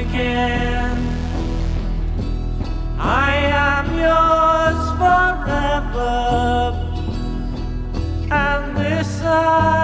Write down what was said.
again. I am yours forever, and this I.